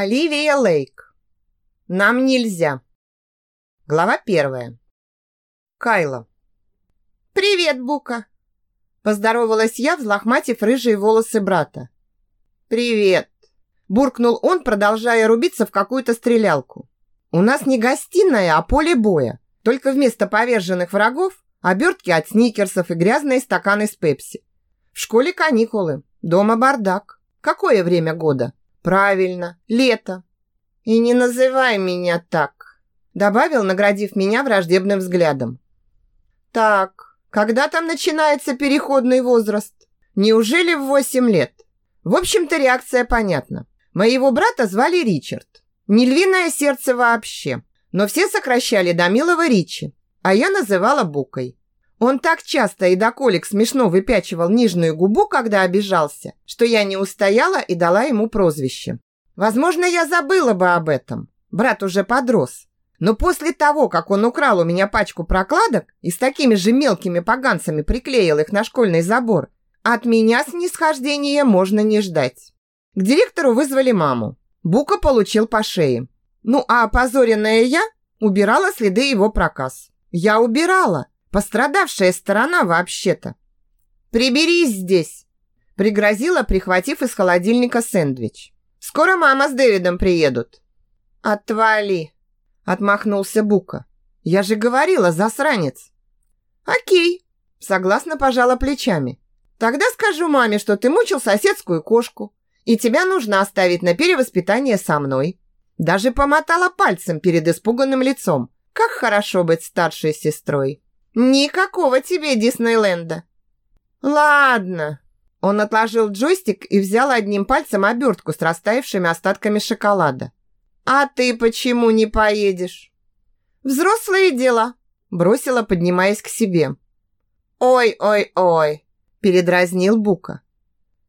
Оливия Лейк. Нам нельзя. Глава первая. Кайла. «Привет, Бука!» Поздоровалась я, взлохматив рыжие волосы брата. «Привет!» Буркнул он, продолжая рубиться в какую-то стрелялку. «У нас не гостиная, а поле боя. Только вместо поверженных врагов обертки от сникерсов и грязные стаканы с пепси. В школе каникулы, дома бардак. Какое время года?» Правильно, лето. И не называй меня так, добавил, наградив меня враждебным взглядом. Так, когда там начинается переходный возраст? Неужели в восемь лет? В общем-то, реакция понятна. Моего брата звали Ричард. Не львиное сердце вообще, но все сокращали до милого Ричи, а я называла Букой. Он так часто и до колик смешно выпячивал нижнюю губу, когда обижался, что я не устояла и дала ему прозвище. Возможно, я забыла бы об этом. Брат уже подрос. Но после того, как он украл у меня пачку прокладок и с такими же мелкими поганцами приклеил их на школьный забор, от меня снисхождения можно не ждать. К директору вызвали маму. Бука получил по шее. Ну, а опозоренная я убирала следы его проказ. Я убирала, Пострадавшая сторона вообще-то. «Приберись здесь!» Пригрозила, прихватив из холодильника сэндвич. «Скоро мама с Дэвидом приедут». «Отвали!» Отмахнулся Бука. «Я же говорила, засранец!» «Окей!» Согласно пожала плечами. «Тогда скажу маме, что ты мучил соседскую кошку, и тебя нужно оставить на перевоспитание со мной». Даже помотала пальцем перед испуганным лицом. Как хорошо быть старшей сестрой. Никакого тебе Диснейленда. Ладно. Он отложил джойстик и взял одним пальцем обертку с растаявшими остатками шоколада. А ты почему не поедешь? Взрослые дела, бросила, поднимаясь к себе. Ой-ой-ой, передразнил Бука.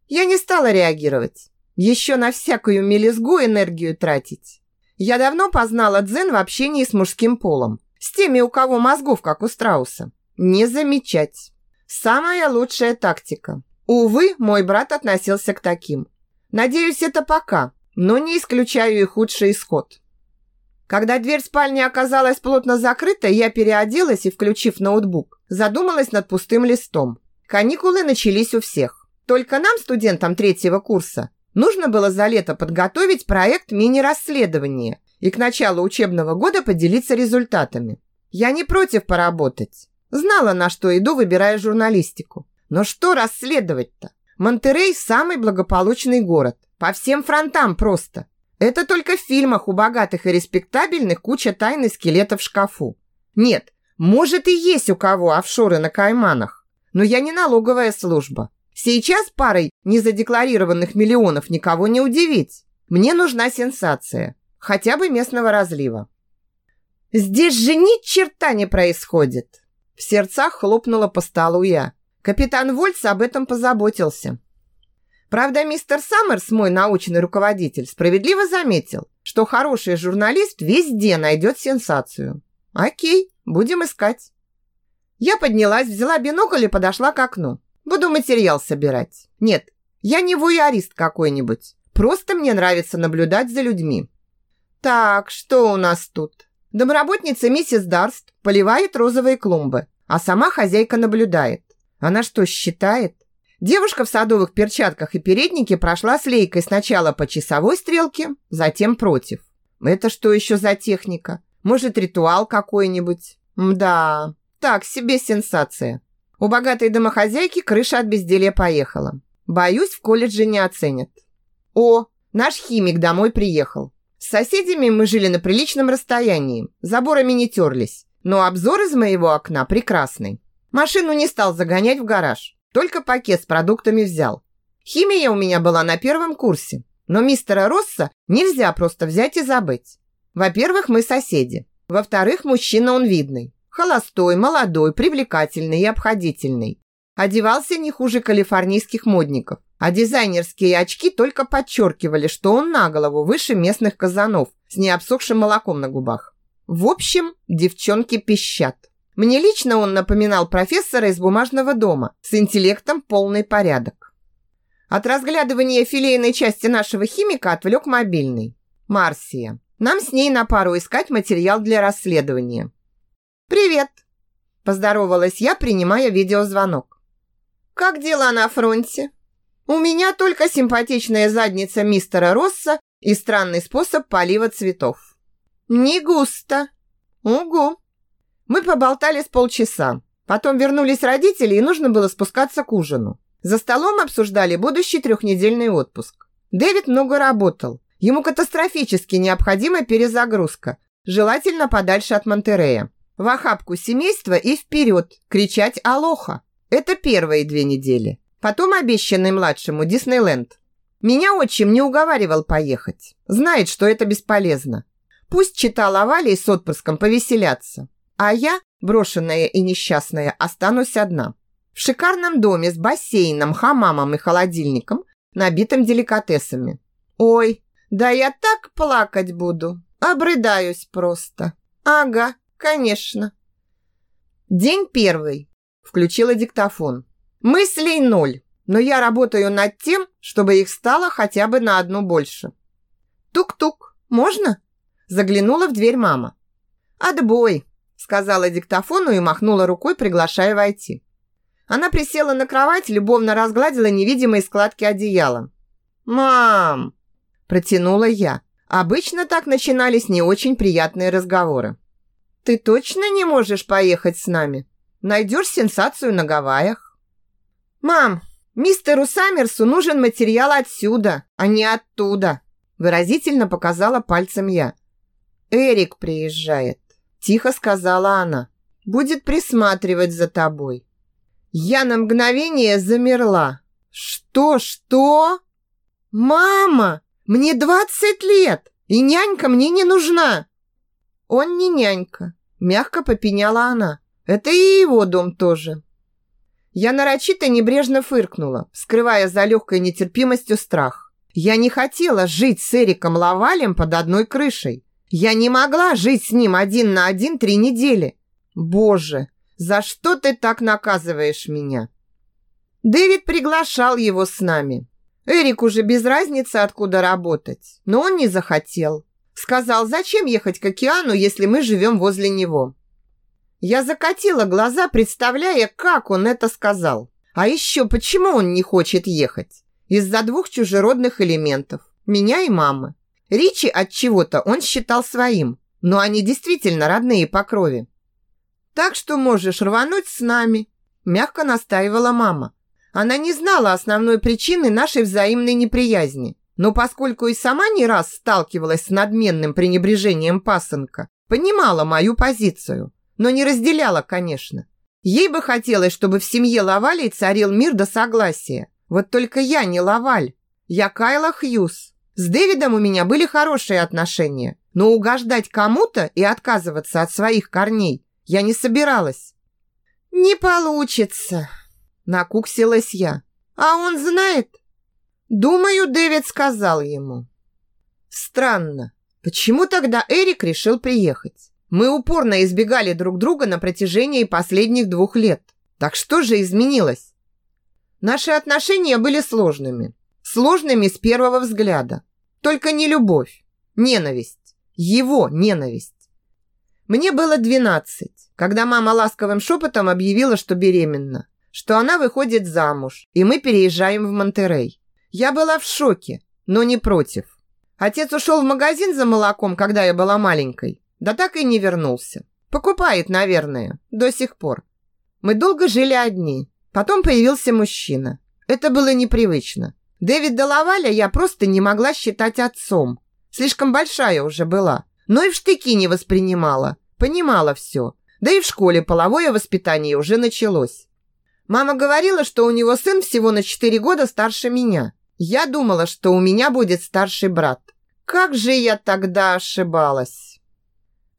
Я не стала реагировать. Еще на всякую мелизгу энергию тратить. Я давно познала дзен в общении с мужским полом. С теми, у кого мозгов, как у страуса. Не замечать. Самая лучшая тактика. Увы, мой брат относился к таким. Надеюсь, это пока, но не исключаю и худший исход. Когда дверь спальни оказалась плотно закрыта, я переоделась и, включив ноутбук, задумалась над пустым листом. Каникулы начались у всех. Только нам, студентам третьего курса, нужно было за лето подготовить проект мини-расследования и к началу учебного года поделиться результатами. Я не против поработать. Знала, на что иду, выбирая журналистику. Но что расследовать-то? Монтерей – самый благополучный город. По всем фронтам просто. Это только в фильмах у богатых и респектабельных куча тайны скелетов в шкафу. Нет, может и есть у кого офшоры на Кайманах. Но я не налоговая служба. Сейчас парой незадекларированных миллионов никого не удивить. Мне нужна сенсация хотя бы местного разлива. Здесь же ни черта не происходит. В сердцах хлопнула по столу я. Капитан Вольц об этом позаботился. Правда, мистер Саммерс, мой научный руководитель, справедливо заметил, что хороший журналист везде найдет сенсацию. Окей, будем искать. Я поднялась, взяла бинокль и подошла к окну. Буду материал собирать. Нет, я не вуярист какой-нибудь. Просто мне нравится наблюдать за людьми. Так, что у нас тут? Домработница миссис Дарст поливает розовые клумбы, а сама хозяйка наблюдает. Она что, считает? Девушка в садовых перчатках и переднике прошла с лейкой сначала по часовой стрелке, затем против. Это что еще за техника? Может, ритуал какой-нибудь? Да, так себе сенсация. У богатой домохозяйки крыша от безделья поехала. Боюсь, в колледже не оценят. О, наш химик домой приехал. С соседями мы жили на приличном расстоянии, заборами не терлись, но обзор из моего окна прекрасный. Машину не стал загонять в гараж, только пакет с продуктами взял. Химия у меня была на первом курсе, но мистера Росса нельзя просто взять и забыть. Во-первых, мы соседи. Во-вторых, мужчина он видный. Холостой, молодой, привлекательный и обходительный. Одевался не хуже калифорнийских модников а дизайнерские очки только подчеркивали, что он на голову выше местных казанов с необсохшим молоком на губах. В общем, девчонки пищат. Мне лично он напоминал профессора из бумажного дома с интеллектом полный порядок. От разглядывания филейной части нашего химика отвлек мобильный. Марсия. Нам с ней на пару искать материал для расследования. «Привет!» – поздоровалась я, принимая видеозвонок. «Как дела на фронте?» «У меня только симпатичная задница мистера Росса и странный способ полива цветов». «Не густо». «Угу». Мы поболтали с полчаса. Потом вернулись родители, и нужно было спускаться к ужину. За столом обсуждали будущий трехнедельный отпуск. Дэвид много работал, Ему катастрофически необходима перезагрузка, желательно подальше от Монтерея. В охапку семейства и вперед, кричать «Алоха!». Это первые две недели. Потом обещанный младшему Диснейленд. Меня отчим не уговаривал поехать. Знает, что это бесполезно. Пусть читал Овалий с отпуском повеселяться. А я, брошенная и несчастная, останусь одна. В шикарном доме с бассейном, хамамом и холодильником, набитым деликатесами. Ой, да я так плакать буду. Обрыдаюсь просто. Ага, конечно. День первый. Включила диктофон. Мыслей ноль, но я работаю над тем, чтобы их стало хотя бы на одну больше. Тук-тук, можно? Заглянула в дверь мама. Отбой, сказала диктофону и махнула рукой, приглашая войти. Она присела на кровать, любовно разгладила невидимые складки одеяла. «Мам!» Протянула я. Обычно так начинались не очень приятные разговоры. «Ты точно не можешь поехать с нами? Найдешь сенсацию на Гавайях?» «Мам, мистеру Саммерсу нужен материал отсюда, а не оттуда», выразительно показала пальцем я. «Эрик приезжает», тихо сказала она. «Будет присматривать за тобой». Я на мгновение замерла. «Что, что?» «Мама!» Мне двадцать лет, и нянька мне не нужна. Он не нянька, мягко попеняла она. Это и его дом тоже. Я нарочито небрежно фыркнула, скрывая за легкой нетерпимостью страх. Я не хотела жить с Эриком Лавалем под одной крышей. Я не могла жить с ним один на один три недели. Боже, за что ты так наказываешь меня? Дэвид приглашал его с нами. Эрик уже без разницы, откуда работать. Но он не захотел. Сказал, зачем ехать к океану, если мы живем возле него. Я закатила глаза, представляя, как он это сказал. А еще, почему он не хочет ехать? Из-за двух чужеродных элементов. Меня и мамы. Ричи от чего-то он считал своим. Но они действительно родные по крови. Так что можешь рвануть с нами, мягко настаивала мама. Она не знала основной причины нашей взаимной неприязни. Но поскольку и сама не раз сталкивалась с надменным пренебрежением пасынка, понимала мою позицию, но не разделяла, конечно. Ей бы хотелось, чтобы в семье Лавалей царил мир до согласия. Вот только я не Лаваль. Я Кайла Хьюз. С Дэвидом у меня были хорошие отношения, но угождать кому-то и отказываться от своих корней я не собиралась. «Не получится», Накуксилась я. А он знает? Думаю, Дэвид сказал ему. Странно. Почему тогда Эрик решил приехать? Мы упорно избегали друг друга на протяжении последних двух лет. Так что же изменилось? Наши отношения были сложными. Сложными с первого взгляда. Только не любовь, ненависть. Его ненависть. Мне было 12, когда мама ласковым шепотом объявила, что беременна что она выходит замуж, и мы переезжаем в Монтерей. Я была в шоке, но не против. Отец ушел в магазин за молоком, когда я была маленькой, да так и не вернулся. Покупает, наверное, до сих пор. Мы долго жили одни. Потом появился мужчина. Это было непривычно. Дэвида Лаваля я просто не могла считать отцом. Слишком большая уже была. Но и в штыки не воспринимала. Понимала все. Да и в школе половое воспитание уже началось. Мама говорила, что у него сын всего на 4 года старше меня. Я думала, что у меня будет старший брат. Как же я тогда ошибалась.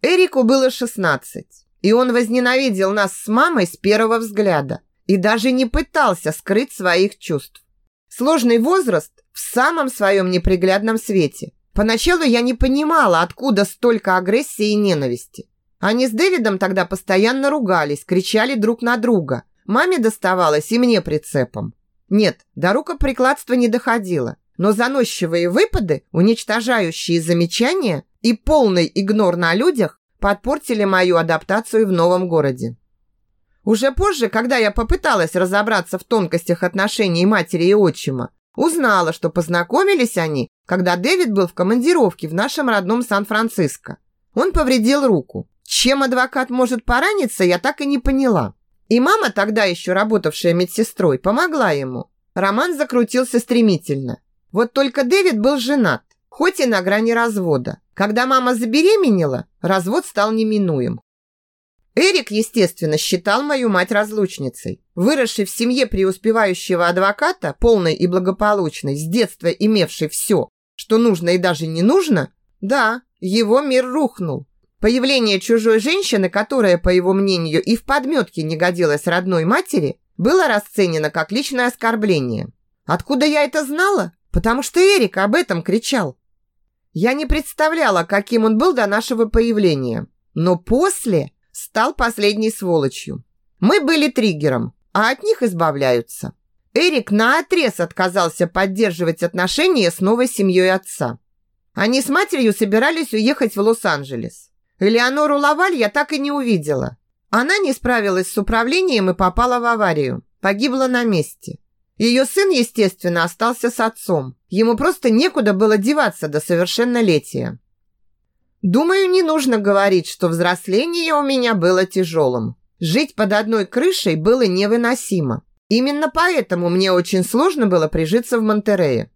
Эрику было 16, и он возненавидел нас с мамой с первого взгляда и даже не пытался скрыть своих чувств. Сложный возраст в самом своем неприглядном свете. Поначалу я не понимала, откуда столько агрессии и ненависти. Они с Дэвидом тогда постоянно ругались, кричали друг на друга – Маме доставалось и мне прицепом. Нет, до рукоприкладства не доходило. но заносчивые выпады, уничтожающие замечания и полный игнор на людях подпортили мою адаптацию в новом городе. Уже позже, когда я попыталась разобраться в тонкостях отношений матери и отчима, узнала, что познакомились они, когда Дэвид был в командировке в нашем родном Сан-Франциско. Он повредил руку. Чем адвокат может пораниться, я так и не поняла. И мама, тогда еще работавшая медсестрой, помогла ему. Роман закрутился стремительно. Вот только Дэвид был женат, хоть и на грани развода. Когда мама забеременела, развод стал неминуем. Эрик, естественно, считал мою мать разлучницей. Выросший в семье преуспевающего адвоката, полной и благополучной, с детства имевший все, что нужно и даже не нужно, да, его мир рухнул. Появление чужой женщины, которая, по его мнению, и в подметке не годилась родной матери, было расценено как личное оскорбление. Откуда я это знала? Потому что Эрик об этом кричал. Я не представляла, каким он был до нашего появления. Но после стал последней сволочью. Мы были триггером, а от них избавляются. Эрик наотрез отказался поддерживать отношения с новой семьей отца. Они с матерью собирались уехать в Лос-Анджелес. Элеонору Лаваль я так и не увидела. Она не справилась с управлением и попала в аварию. Погибла на месте. Ее сын, естественно, остался с отцом. Ему просто некуда было деваться до совершеннолетия. Думаю, не нужно говорить, что взросление у меня было тяжелым. Жить под одной крышей было невыносимо. Именно поэтому мне очень сложно было прижиться в Монтерее.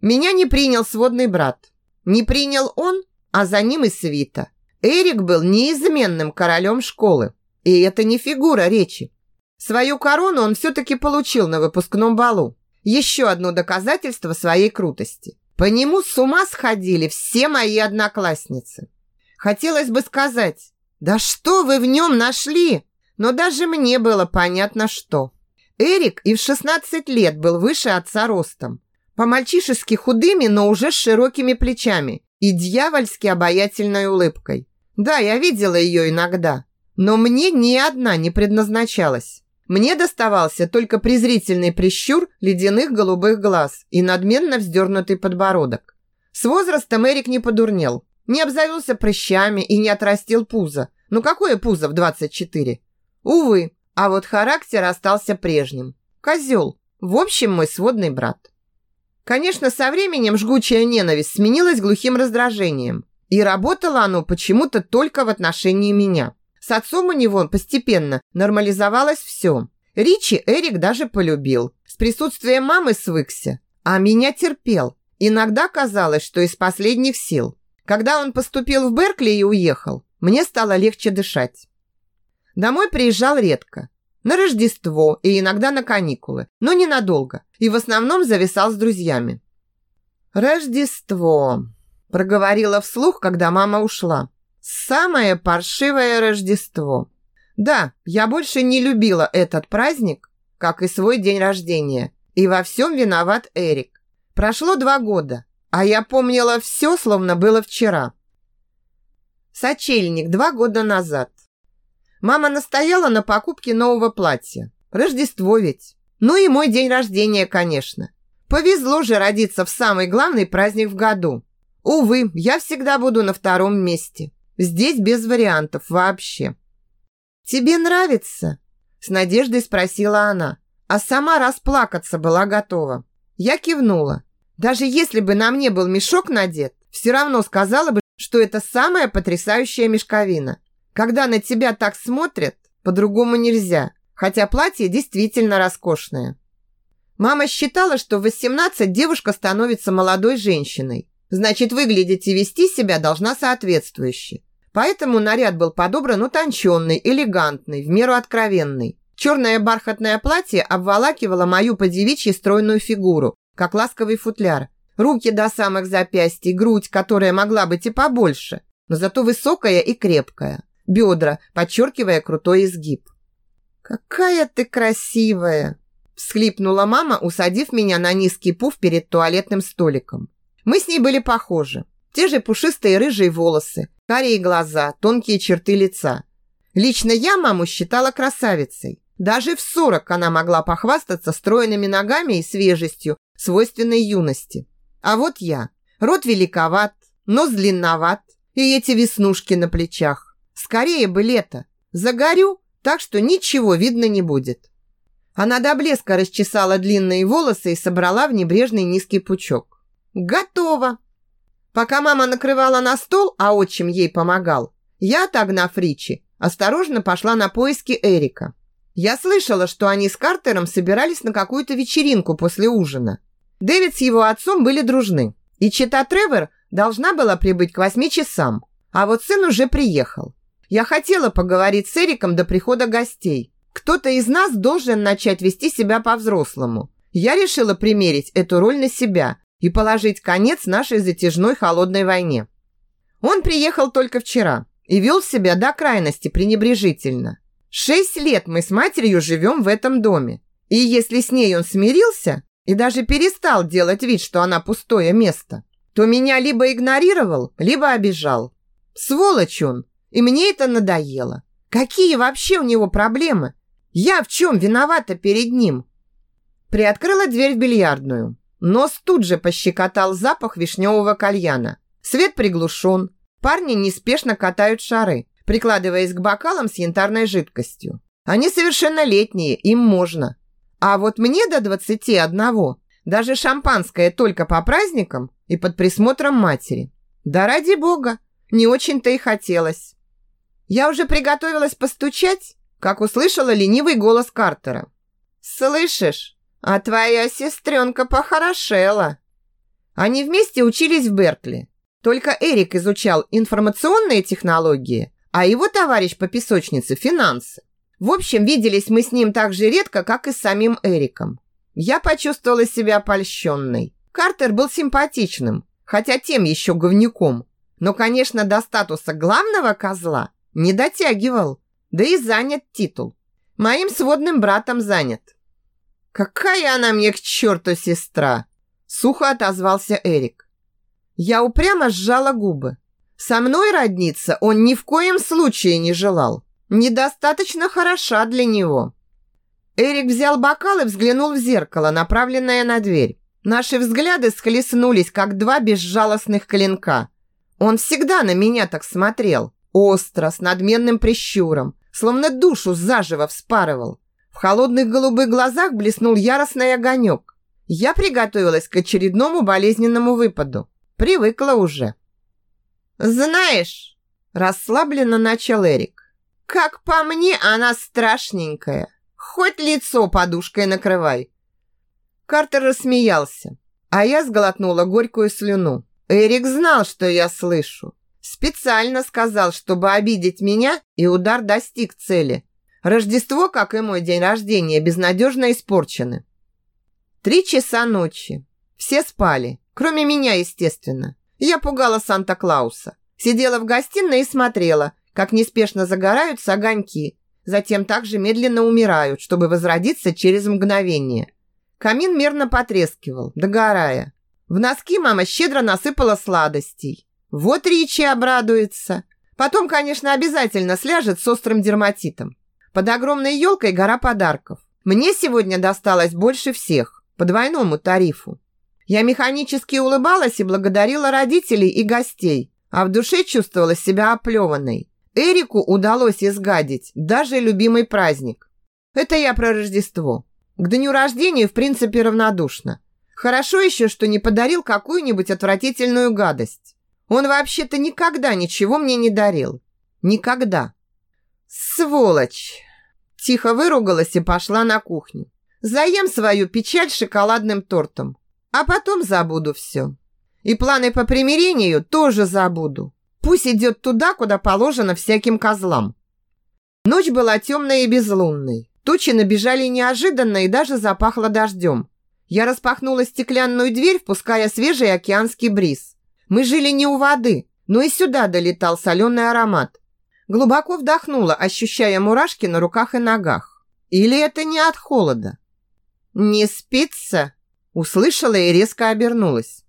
Меня не принял сводный брат. Не принял он, а за ним и свита. Эрик был неизменным королем школы. И это не фигура речи. Свою корону он все-таки получил на выпускном балу. Еще одно доказательство своей крутости. По нему с ума сходили все мои одноклассницы. Хотелось бы сказать, да что вы в нем нашли? Но даже мне было понятно, что. Эрик и в 16 лет был выше отца ростом. По-мальчишески худыми, но уже с широкими плечами и дьявольски обаятельной улыбкой. Да, я видела ее иногда, но мне ни одна не предназначалась. Мне доставался только презрительный прищур ледяных голубых глаз и надменно вздернутый подбородок. С возрастом Эрик не подурнел, не обзавелся прыщами и не отрастил пузо. Ну какое пузо в 24? Увы, а вот характер остался прежним. Козел. В общем, мой сводный брат. Конечно, со временем жгучая ненависть сменилась глухим раздражением. И работало оно почему-то только в отношении меня. С отцом у него постепенно нормализовалось все. Ричи Эрик даже полюбил. С присутствием мамы свыкся, а меня терпел. Иногда казалось, что из последних сил. Когда он поступил в Беркли и уехал, мне стало легче дышать. Домой приезжал редко. На Рождество и иногда на каникулы, но ненадолго. И в основном зависал с друзьями. «Рождество», – проговорила вслух, когда мама ушла. Самое паршивое Рождество. Да, я больше не любила этот праздник, как и свой день рождения. И во всем виноват Эрик. Прошло два года, а я помнила все, словно было вчера. Сочельник два года назад. Мама настояла на покупке нового платья. Рождество ведь. Ну и мой день рождения, конечно. Повезло же родиться в самый главный праздник в году. Увы, я всегда буду на втором месте. Здесь без вариантов вообще. «Тебе нравится?» С надеждой спросила она, а сама расплакаться была готова. Я кивнула. Даже если бы на мне был мешок надет, все равно сказала бы, что это самая потрясающая мешковина. Когда на тебя так смотрят, по-другому нельзя, хотя платье действительно роскошное. Мама считала, что в 18 девушка становится молодой женщиной. Значит, выглядеть и вести себя должна соответствующе. Поэтому наряд был подобран утонченный, элегантный, в меру откровенный. Черное бархатное платье обволакивало мою подевичьи стройную фигуру, как ласковый футляр. Руки до самых запястий, грудь, которая могла быть и побольше, но зато высокая и крепкая. Бедра, подчеркивая крутой изгиб. «Какая ты красивая!» всхлипнула мама, усадив меня на низкий пуф перед туалетным столиком. Мы с ней были похожи. Те же пушистые рыжие волосы, карие глаза, тонкие черты лица. Лично я маму считала красавицей. Даже в 40 она могла похвастаться стройными ногами и свежестью, свойственной юности. А вот я. Рот великоват, нос длинноват, и эти веснушки на плечах. Скорее бы лето. Загорю, так что ничего видно не будет. Она до блеска расчесала длинные волосы и собрала в небрежный низкий пучок. Готово. Пока мама накрывала на стол, а отчим ей помогал, я, отогнав Ричи, осторожно пошла на поиски Эрика. Я слышала, что они с Картером собирались на какую-то вечеринку после ужина. Дэвид с его отцом были дружны, и чита Тревор должна была прибыть к восьми часам, а вот сын уже приехал. Я хотела поговорить с Эриком до прихода гостей. Кто-то из нас должен начать вести себя по-взрослому. Я решила примерить эту роль на себя и положить конец нашей затяжной холодной войне. Он приехал только вчера и вел себя до крайности пренебрежительно. Шесть лет мы с матерью живем в этом доме. И если с ней он смирился и даже перестал делать вид, что она пустое место, то меня либо игнорировал, либо обижал. Сволочь он, и мне это надоело. Какие вообще у него проблемы? Я в чем виновата перед ним? Приоткрыла дверь в бильярдную. Нос тут же пощекотал запах вишневого кальяна. Свет приглушен. Парни неспешно катают шары, прикладываясь к бокалам с янтарной жидкостью. Они совершеннолетние, им можно. А вот мне до двадцати одного даже шампанское только по праздникам и под присмотром матери. Да ради бога, не очень-то и хотелось. Я уже приготовилась постучать, как услышала ленивый голос Картера. «Слышишь, а твоя сестренка похорошела». Они вместе учились в Беркли. Только Эрик изучал информационные технологии, а его товарищ по песочнице – финансы. В общем, виделись мы с ним так же редко, как и с самим Эриком. Я почувствовала себя польщенной. Картер был симпатичным, хотя тем еще говнюком. Но, конечно, до статуса главного козла не дотягивал. Да и занят титул. Моим сводным братом занят. «Какая она мне к черту сестра!» Сухо отозвался Эрик. Я упрямо сжала губы. Со мной родниться он ни в коем случае не желал. Недостаточно хороша для него. Эрик взял бокал и взглянул в зеркало, направленное на дверь. Наши взгляды схлестнулись, как два безжалостных клинка. Он всегда на меня так смотрел. Остро, с надменным прищуром, словно душу заживо вспарывал. В холодных голубых глазах блеснул яростный огонек. Я приготовилась к очередному болезненному выпаду. Привыкла уже. «Знаешь», – расслабленно начал Эрик, «как по мне она страшненькая. Хоть лицо подушкой накрывай». Картер рассмеялся, а я сглотнула горькую слюну. Эрик знал, что я слышу. Специально сказал, чтобы обидеть меня, и удар достиг цели. Рождество, как и мой день рождения, безнадежно испорчены. Три часа ночи. Все спали, кроме меня, естественно. Я пугала Санта-Клауса. Сидела в гостиной и смотрела, как неспешно загораются огоньки, затем также медленно умирают, чтобы возродиться через мгновение. Камин мерно потрескивал, догорая. В носки мама щедро насыпала сладостей. Вот Ричи обрадуется. Потом, конечно, обязательно сляжет с острым дерматитом. Под огромной елкой гора подарков. Мне сегодня досталось больше всех, по двойному тарифу. Я механически улыбалась и благодарила родителей и гостей, а в душе чувствовала себя оплеванной. Эрику удалось изгадить даже любимый праздник. Это я про Рождество. К дню рождения, в принципе, равнодушно. Хорошо еще, что не подарил какую-нибудь отвратительную гадость. Он вообще-то никогда ничего мне не дарил. Никогда. Сволочь! Тихо выругалась и пошла на кухню. Заем свою печаль шоколадным тортом. А потом забуду все. И планы по примирению тоже забуду. Пусть идет туда, куда положено всяким козлам. Ночь была темной и безлунной. Тучи набежали неожиданно и даже запахло дождем. Я распахнула стеклянную дверь, впуская свежий океанский бриз. Мы жили не у воды, но и сюда долетал соленый аромат. Глубоко вдохнула, ощущая мурашки на руках и ногах. Или это не от холода? «Не спится?» Услышала и резко обернулась.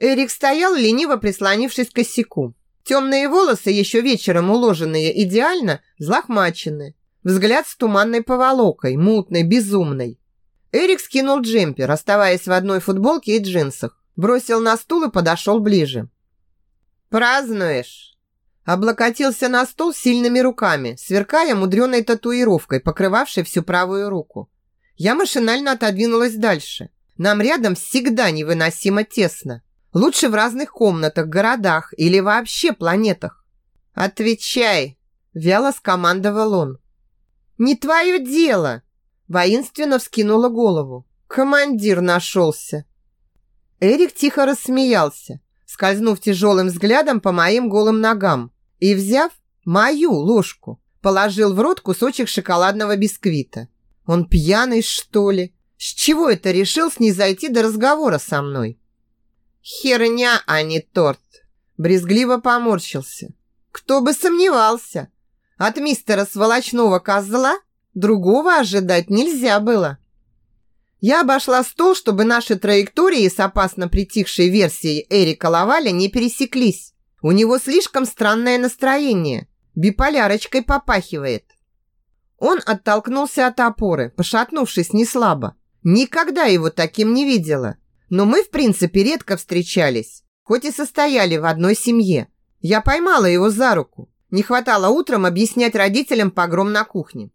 Эрик стоял, лениво прислонившись к косяку. Темные волосы, еще вечером уложенные идеально, взлохмачены. Взгляд с туманной поволокой, мутной, безумной. Эрик скинул джемпер, оставаясь в одной футболке и джинсах. Бросил на стул и подошел ближе. «Празднуешь?» Облокотился на стол сильными руками, сверкая мудреной татуировкой, покрывавшей всю правую руку. Я машинально отодвинулась дальше. Нам рядом всегда невыносимо тесно. Лучше в разных комнатах, городах или вообще планетах. «Отвечай!» – вяло скомандовал он. «Не твое дело!» – воинственно вскинула голову. «Командир нашелся!» Эрик тихо рассмеялся, скользнув тяжелым взглядом по моим голым ногам и, взяв мою ложку, положил в рот кусочек шоколадного бисквита. Он пьяный, что ли? С чего это решил снизойти до разговора со мной? Херня, а не торт. Брезгливо поморщился. Кто бы сомневался. От мистера сволочного козла другого ожидать нельзя было. Я обошла стол, чтобы наши траектории с опасно притихшей версией Эрика Лаваля не пересеклись. У него слишком странное настроение. Биполярочкой попахивает. Он оттолкнулся от опоры, пошатнувшись неслабо. Никогда его таким не видела. Но мы, в принципе, редко встречались, хоть и состояли в одной семье. Я поймала его за руку. Не хватало утром объяснять родителям погром на кухне.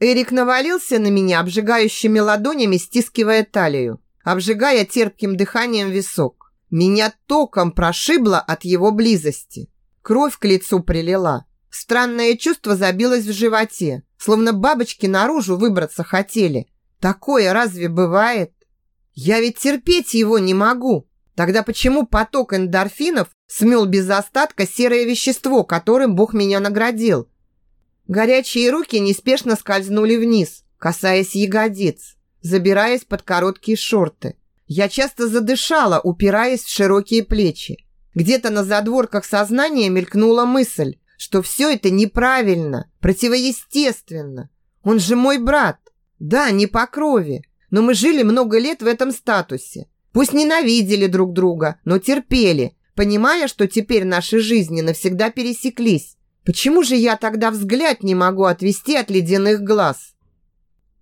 Эрик навалился на меня обжигающими ладонями, стискивая талию, обжигая терпким дыханием висок. Меня током прошибло от его близости. Кровь к лицу прилила. Странное чувство забилось в животе, словно бабочки наружу выбраться хотели. Такое разве бывает? Я ведь терпеть его не могу. Тогда почему поток эндорфинов смел без остатка серое вещество, которым Бог меня наградил? Горячие руки неспешно скользнули вниз, касаясь ягодиц, забираясь под короткие шорты. Я часто задышала, упираясь в широкие плечи. Где-то на задворках сознания мелькнула мысль, что все это неправильно, противоестественно. Он же мой брат. Да, не по крови, но мы жили много лет в этом статусе. Пусть ненавидели друг друга, но терпели, понимая, что теперь наши жизни навсегда пересеклись. Почему же я тогда взгляд не могу отвести от ледяных глаз?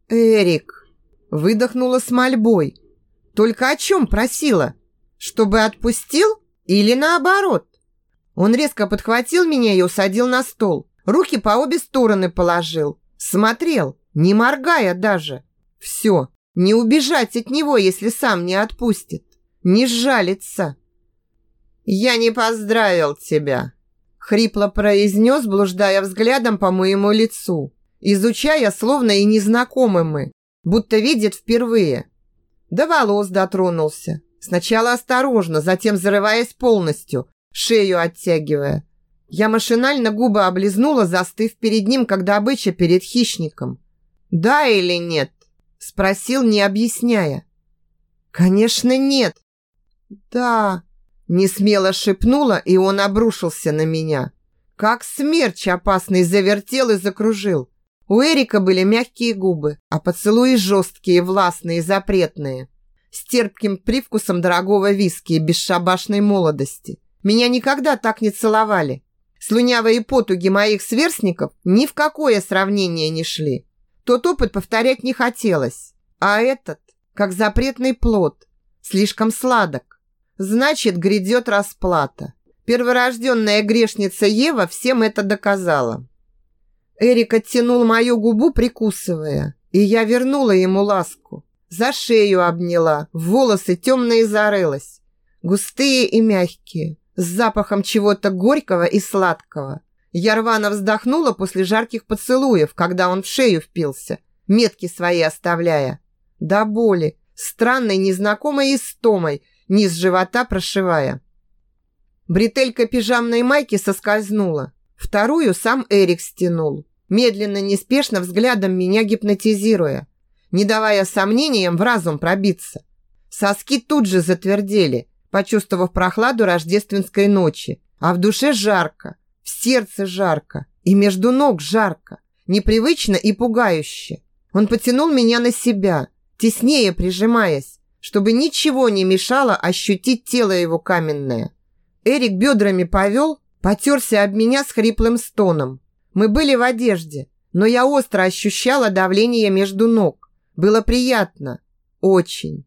Эрик выдохнула с мольбой. Только о чем просила? Чтобы отпустил или наоборот? Он резко подхватил меня и усадил на стол. Руки по обе стороны положил. Смотрел, не моргая даже. Все, не убежать от него, если сам не отпустит. Не сжалится. Я не поздравил тебя, Хрипло произнес, блуждая взглядом по моему лицу, изучая, словно и незнакомы мы, будто видит впервые. До волос дотронулся. Сначала осторожно, затем зарываясь полностью, шею оттягивая. Я машинально губы облизнула, застыв перед ним, как добыча перед хищником. «Да или нет?» – спросил, не объясняя. «Конечно, нет». «Да», Несмело шепнула, и он обрушился на меня. Как смерч опасный завертел и закружил. У Эрика были мягкие губы, а поцелуи жесткие, властные, запретные. С терпким привкусом дорогого виски и бесшабашной молодости. Меня никогда так не целовали. Слюнявые потуги моих сверстников ни в какое сравнение не шли. Тот опыт повторять не хотелось. А этот, как запретный плод, слишком сладок. Значит, грядет расплата. Перворожденная грешница Ева всем это доказала. Эрик оттянул мою губу, прикусывая, и я вернула ему ласку. За шею обняла, в волосы темные зарылась. Густые и мягкие, с запахом чего-то горького и сладкого. Я рвано вздохнула после жарких поцелуев, когда он в шею впился, метки свои оставляя. До боли, странной незнакомой истомой, низ живота прошивая. Бретелька пижамной майки соскользнула. Вторую сам Эрик стянул, медленно, неспешно взглядом меня гипнотизируя, не давая сомнениям в разум пробиться. Соски тут же затвердели, почувствовав прохладу рождественской ночи, а в душе жарко, в сердце жарко и между ног жарко, непривычно и пугающе. Он потянул меня на себя, теснее прижимаясь, чтобы ничего не мешало ощутить тело его каменное. Эрик бедрами повел, потерся об меня с хриплым стоном. Мы были в одежде, но я остро ощущала давление между ног. Было приятно. Очень.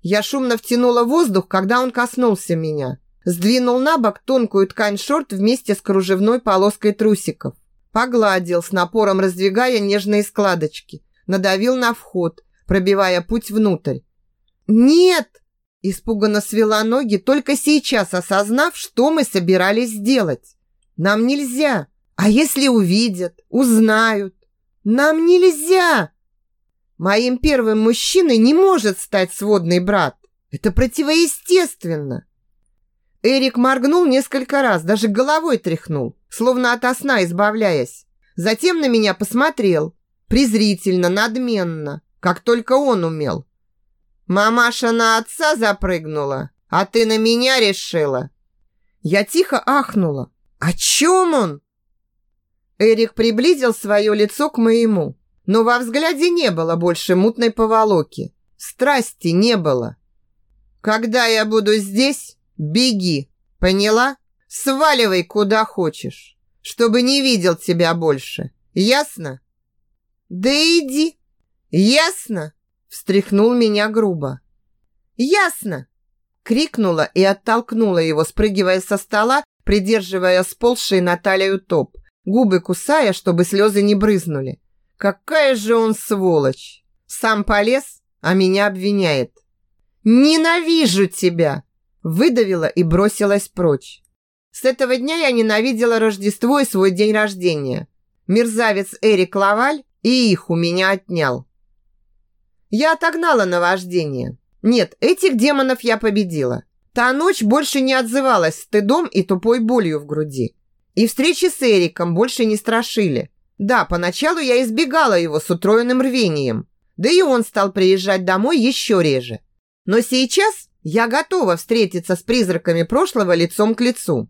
Я шумно втянула воздух, когда он коснулся меня. Сдвинул на бок тонкую ткань шорт вместе с кружевной полоской трусиков. Погладил, с напором раздвигая нежные складочки. Надавил на вход, пробивая путь внутрь. «Нет!» Испуганно свела ноги, только сейчас осознав, что мы собирались сделать. «Нам нельзя! А если увидят, узнают? Нам нельзя!» Моим первым мужчиной не может стать сводный брат. Это противоестественно. Эрик моргнул несколько раз, даже головой тряхнул, словно ото сна избавляясь. Затем на меня посмотрел, презрительно, надменно, как только он умел. «Мамаша на отца запрыгнула, а ты на меня решила?» Я тихо ахнула. «О чем он?» Эрик приблизил свое лицо к моему, но во взгляде не было больше мутной поволоки. Страсти не было. «Когда я буду здесь, беги, поняла? Сваливай куда хочешь, чтобы не видел тебя больше. Ясно?» «Да иди!» «Ясно?» Встряхнул меня грубо. «Ясно!» Крикнула и оттолкнула его, спрыгивая со стола, придерживая сползший на талию топ, губы кусая, чтобы слезы не брызнули. Какая же он сволочь! Сам полез, а меня обвиняет. «Ненавижу тебя!» Выдавила и бросилась прочь. С этого дня я ненавидела Рождество и свой день рождения. Мерзавец Эрик Лаваль и их у меня отнял. Я отогнала наваждение. Нет, этих демонов я победила. Та ночь больше не отзывалась стыдом и тупой болью в груди. И встречи с Эриком больше не страшили. Да, поначалу я избегала его с утроенным рвением. Да и он стал приезжать домой еще реже. Но сейчас я готова встретиться с призраками прошлого лицом к лицу.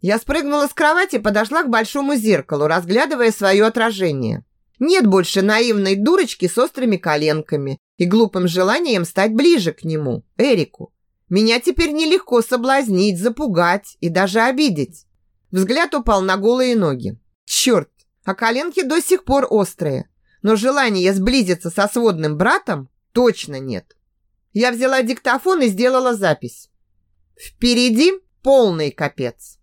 Я спрыгнула с кровати и подошла к большому зеркалу, разглядывая свое отражение. Нет больше наивной дурочки с острыми коленками и глупым желанием стать ближе к нему, Эрику. Меня теперь нелегко соблазнить, запугать и даже обидеть. Взгляд упал на голые ноги. Черт, а коленки до сих пор острые. Но желания сблизиться со сводным братом точно нет. Я взяла диктофон и сделала запись. Впереди полный капец.